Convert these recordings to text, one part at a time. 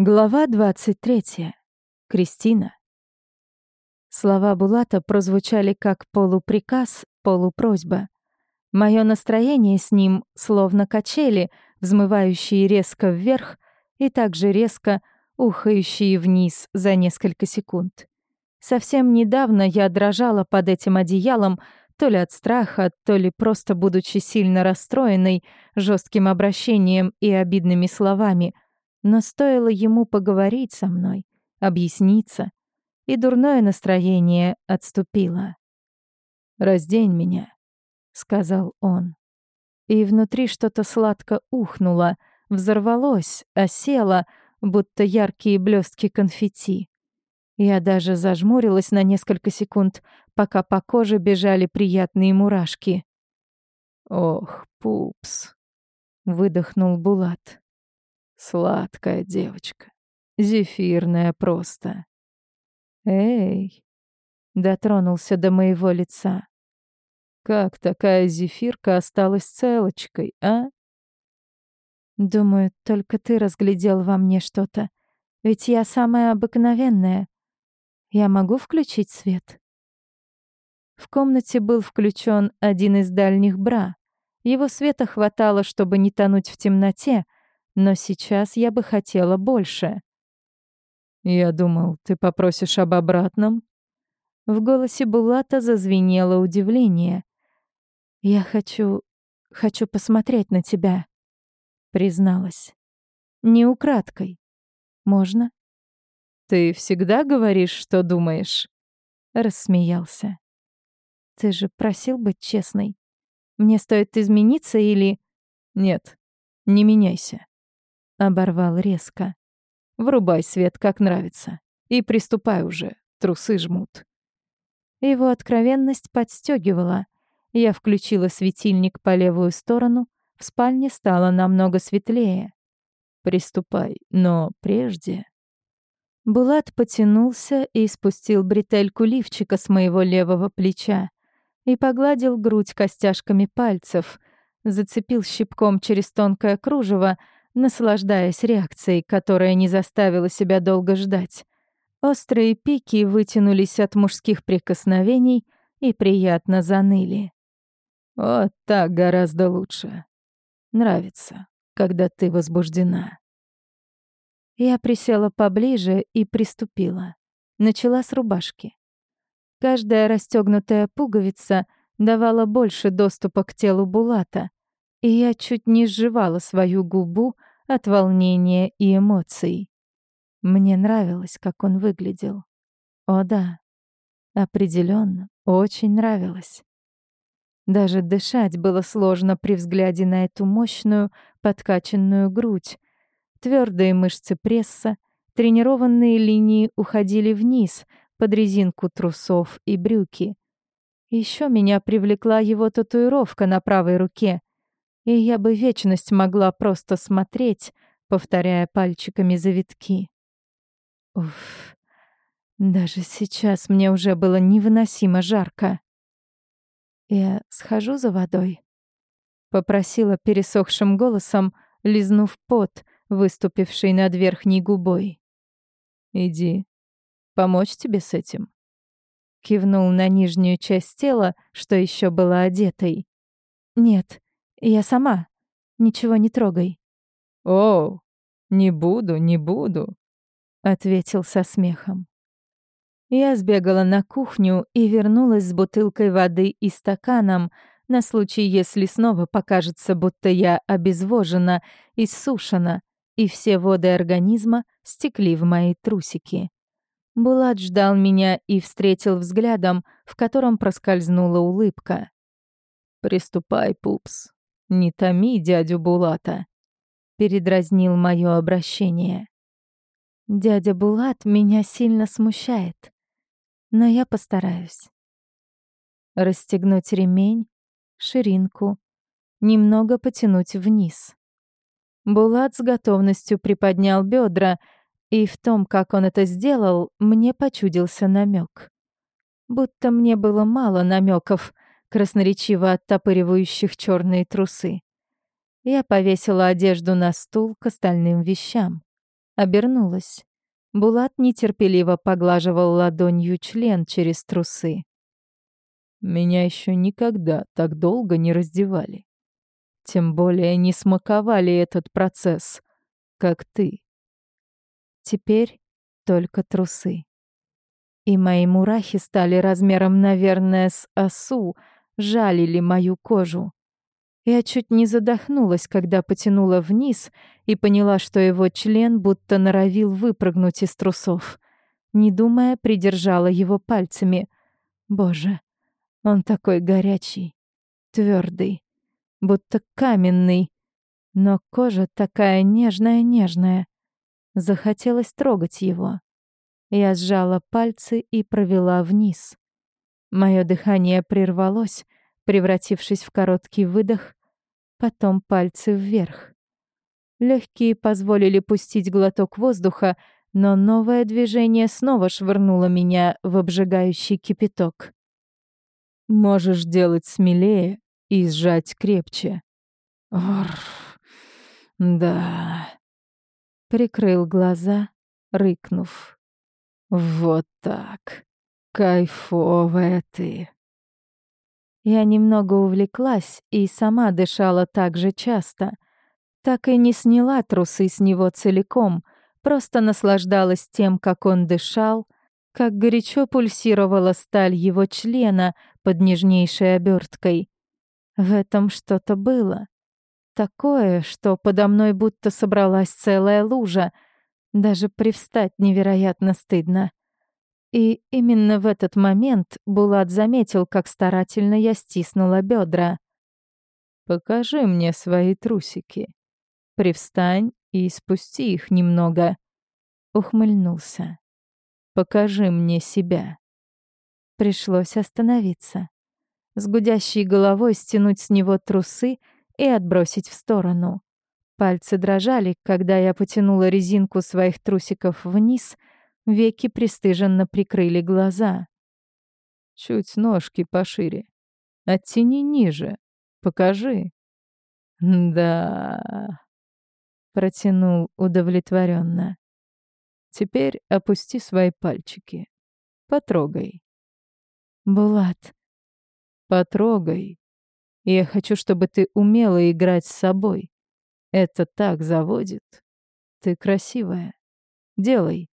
Глава 23. Кристина. Слова Булата прозвучали как полуприказ, полупросьба. Моё настроение с ним словно качели, взмывающие резко вверх и также резко ухающие вниз за несколько секунд. Совсем недавно я дрожала под этим одеялом, то ли от страха, то ли просто будучи сильно расстроенной жестким обращением и обидными словами — но стоило ему поговорить со мной, объясниться, и дурное настроение отступило. «Раздень меня», — сказал он. И внутри что-то сладко ухнуло, взорвалось, осело, будто яркие блестки конфетти. Я даже зажмурилась на несколько секунд, пока по коже бежали приятные мурашки. «Ох, пупс!» — выдохнул Булат. Сладкая девочка. Зефирная просто. Эй, дотронулся до моего лица. Как такая зефирка осталась целочкой, а? Думаю, только ты разглядел во мне что-то. Ведь я самая обыкновенная. Я могу включить свет? В комнате был включен один из дальних бра. Его света хватало, чтобы не тонуть в темноте, но сейчас я бы хотела больше. Я думал, ты попросишь об обратном? В голосе Булата зазвенело удивление. Я хочу... хочу посмотреть на тебя, призналась. Не украдкой. Можно? Ты всегда говоришь, что думаешь? Рассмеялся. Ты же просил быть честной. Мне стоит измениться или... Нет, не меняйся. Оборвал резко. Врубай свет, как нравится. И приступай уже, трусы жмут. Его откровенность подстегивала. Я включила светильник по левую сторону, в спальне стало намного светлее. Приступай, но прежде... Булат потянулся и спустил бретельку лифчика с моего левого плеча и погладил грудь костяшками пальцев, зацепил щипком через тонкое кружево, наслаждаясь реакцией, которая не заставила себя долго ждать. Острые пики вытянулись от мужских прикосновений и приятно заныли. Вот так гораздо лучше. Нравится, когда ты возбуждена. Я присела поближе и приступила. Начала с рубашки. Каждая расстегнутая пуговица давала больше доступа к телу Булата, и я чуть не сживала свою губу от волнения и эмоций. Мне нравилось, как он выглядел. О да, определенно, очень нравилось. Даже дышать было сложно при взгляде на эту мощную, подкачанную грудь. Твердые мышцы пресса, тренированные линии уходили вниз под резинку трусов и брюки. Еще меня привлекла его татуировка на правой руке, и я бы вечность могла просто смотреть, повторяя пальчиками завитки. Уф, даже сейчас мне уже было невыносимо жарко. «Я схожу за водой?» — попросила пересохшим голосом, лизнув пот, выступивший над верхней губой. «Иди. Помочь тебе с этим?» Кивнул на нижнюю часть тела, что еще была одетой. «Нет, я сама. Ничего не трогай. О, не буду, не буду, ответил со смехом. Я сбегала на кухню и вернулась с бутылкой воды и стаканом на случай, если снова покажется, будто я обезвожена, иссушена, и все воды организма стекли в мои трусики. Булат ждал меня и встретил взглядом, в котором проскользнула улыбка. «Приступай, пупс», «Не томи дядю Булата», — передразнил мое обращение. «Дядя Булат меня сильно смущает, но я постараюсь». Расстегнуть ремень, ширинку, немного потянуть вниз. Булат с готовностью приподнял бедра, и в том, как он это сделал, мне почудился намек. Будто мне было мало намеков, красноречиво оттопыривающих черные трусы. Я повесила одежду на стул к остальным вещам. Обернулась. Булат нетерпеливо поглаживал ладонью член через трусы. Меня еще никогда так долго не раздевали. Тем более не смаковали этот процесс, как ты. Теперь только трусы. И мои мурахи стали размером, наверное, с осу, жалили мою кожу. Я чуть не задохнулась, когда потянула вниз и поняла, что его член будто норовил выпрыгнуть из трусов. Не думая, придержала его пальцами. Боже, он такой горячий, твердый, будто каменный, но кожа такая нежная-нежная. Захотелось трогать его. Я сжала пальцы и провела вниз. Мое дыхание прервалось, превратившись в короткий выдох, потом пальцы вверх. Легкие позволили пустить глоток воздуха, но новое движение снова швырнуло меня в обжигающий кипяток. «Можешь делать смелее и сжать крепче». Орф. Да. Прикрыл глаза, рыкнув. Вот так. Кайфовая ты. Я немного увлеклась и сама дышала так же часто. Так и не сняла трусы с него целиком, просто наслаждалась тем, как он дышал, как горячо пульсировала сталь его члена под нежнейшей оберткой. В этом что-то было. Такое, что подо мной будто собралась целая лужа. Даже привстать невероятно стыдно. И именно в этот момент Булат заметил, как старательно я стиснула бедра. «Покажи мне свои трусики. Привстань и спусти их немного». Ухмыльнулся. «Покажи мне себя». Пришлось остановиться. С гудящей головой стянуть с него трусы и отбросить в сторону. Пальцы дрожали, когда я потянула резинку своих трусиков вниз — Веки пристыженно прикрыли глаза. Чуть ножки пошире. Оттяни ниже. Покажи. Да. Протянул удовлетворенно. Теперь опусти свои пальчики. Потрогай. Булат. Потрогай. Я хочу, чтобы ты умела играть с собой. Это так заводит. Ты красивая. Делай.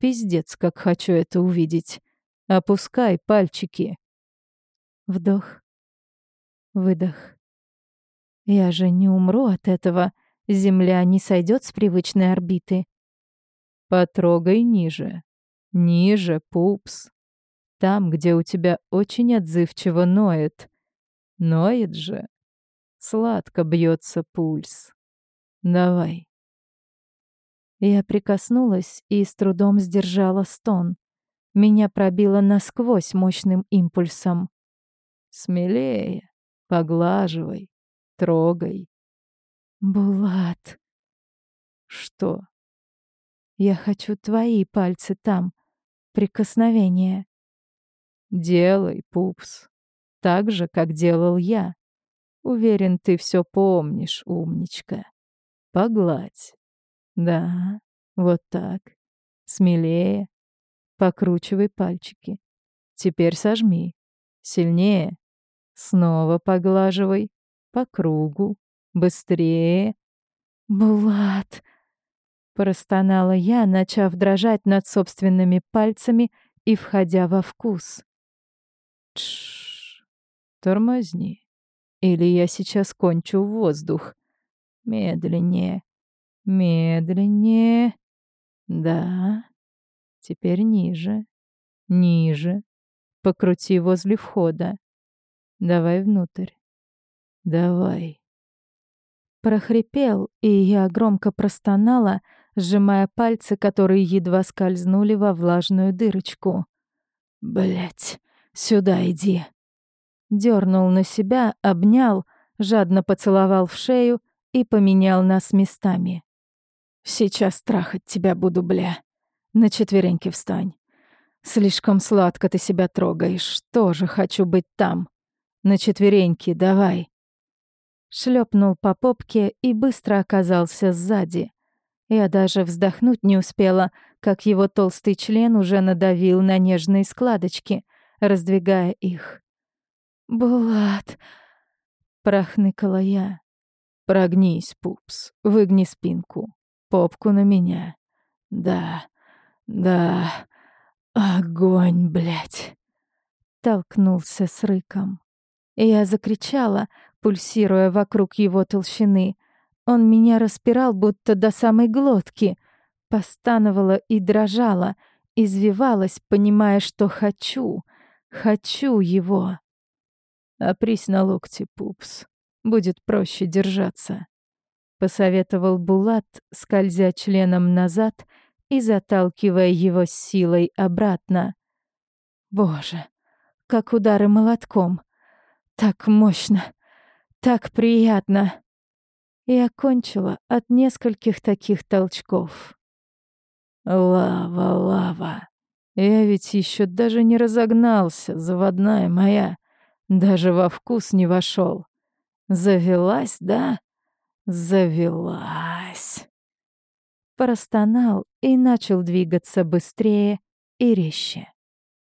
Пиздец, как хочу это увидеть. Опускай пальчики. Вдох. Выдох. Я же не умру от этого. Земля не сойдет с привычной орбиты. Потрогай ниже. Ниже, пупс. Там, где у тебя очень отзывчиво ноет. Ноет же. Сладко бьется пульс. Давай. Я прикоснулась и с трудом сдержала стон. Меня пробило насквозь мощным импульсом. «Смелее, поглаживай, трогай». «Булат». «Что?» «Я хочу твои пальцы там, прикосновение». «Делай, пупс, так же, как делал я. Уверен, ты все помнишь, умничка. Погладь». Да, вот так. Смелее. Покручивай пальчики. Теперь сожми. Сильнее. Снова поглаживай. По кругу. Быстрее. «Булат!» Простонала я, начав дрожать над собственными пальцами и входя во вкус. Тш, тормозни. Или я сейчас кончу воздух. Медленнее. Медленнее. Да. Теперь ниже. Ниже. Покрути возле входа. Давай внутрь. Давай. Прохрипел, и я громко простонала, сжимая пальцы, которые едва скользнули во влажную дырочку. Блять, сюда иди. Дернул на себя, обнял, жадно поцеловал в шею и поменял нас местами. Сейчас трахать тебя буду, бля. На четвереньки встань. Слишком сладко ты себя трогаешь. Тоже хочу быть там. На четвереньки, давай. Шлепнул по попке и быстро оказался сзади. Я даже вздохнуть не успела, как его толстый член уже надавил на нежные складочки, раздвигая их. «Булат!» — прохныкала я. «Прогнись, пупс, выгни спинку, попку на меня. Да, да, огонь, блядь!» Толкнулся с рыком. Я закричала, пульсируя вокруг его толщины. Он меня распирал, будто до самой глотки. Постановала и дрожала, извивалась, понимая, что хочу, хочу его. «Опрись на локти, пупс. Будет проще держаться», — посоветовал Булат, скользя членом назад и заталкивая его силой обратно. «Боже, как удары молотком! Так мощно! Так приятно!» И окончила от нескольких таких толчков. «Лава, лава! Я ведь еще даже не разогнался, заводная моя!» Даже во вкус не вошел. Завелась, да? Завелась. Простонал и начал двигаться быстрее и резче.